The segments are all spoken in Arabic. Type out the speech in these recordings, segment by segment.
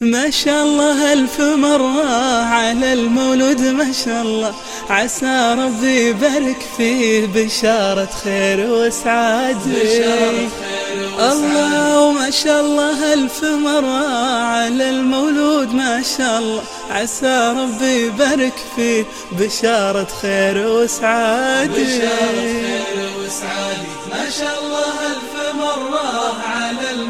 ما شاء الله ألف مرة على المولود ما شاء الله. عسى ربي يبارك فيه بشارة خير وسعادة. الله وما شاء الله ألف مرة على المولود ما شاء الله. عسى ربي يبارك فيه بشارة خير وسعادة. بشارة خير وسعادة. ما شاء الله ألف مرة على المولود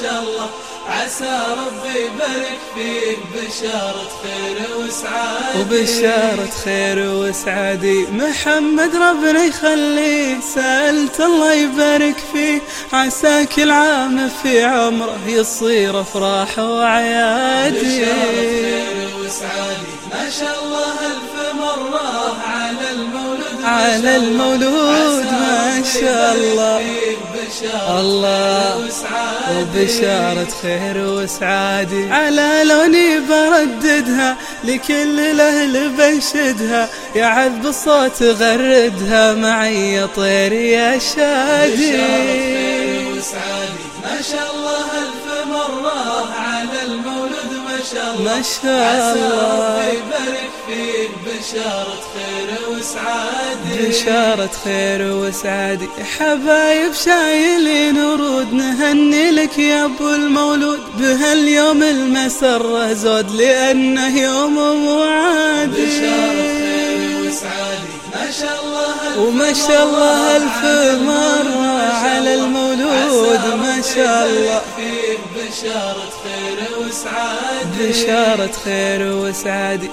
شاء الله. عسى ربي يبارك فيه بشارة خير وسعادة. وبشارة خير وسعادة. محمد ربنا يخليه. سألت الله يبارك فيه. عسى كل عام في عمره يصير أفراح وعيادي بشارة خير وسعادة. ما شاء الله ألف مرة على المولود. على المولود. ما شاء الله. الله وبشارة خير وسعادة. على لوني برددها لكل الأهل بنشدها يا عذب الصوت غردها معي يا طير يا شادي. ما شاء الله ألف مرة على المولد ما شاء الله. ما شاء الله يبارك فيك بشارة خير وسعادة. بشارة خير وسعادة. حبايب شايلين ورود نهني لك يا أبو المولود. بهاليوم المسرة زود لأنه يوم موعد بشارة خير وسعادة. ما شاء الله وما شاء الله ألف مرة على شاء الله. فيك بشارة خير وسعادة. بشارة خير وسعادة.